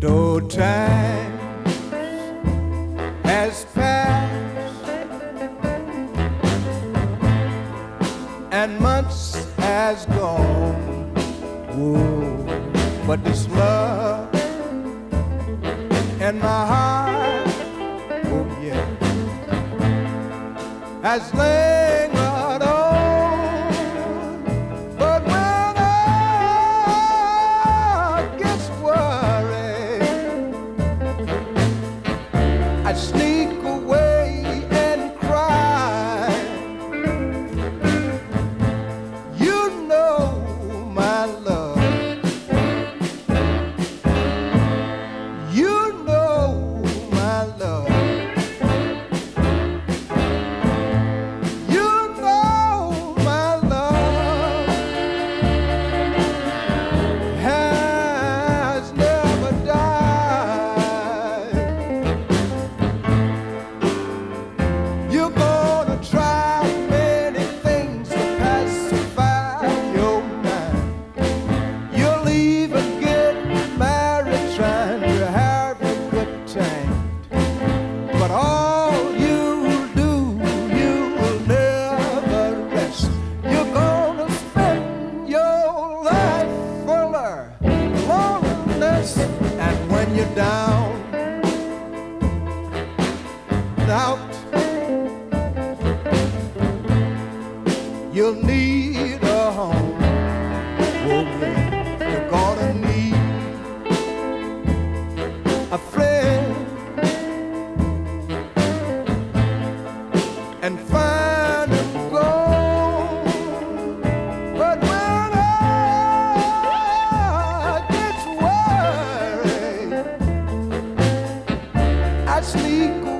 though time has passed and months has gone, Whoa. but this love in my heart, oh yeah, has lain. and when you're down out you'll need a home. I.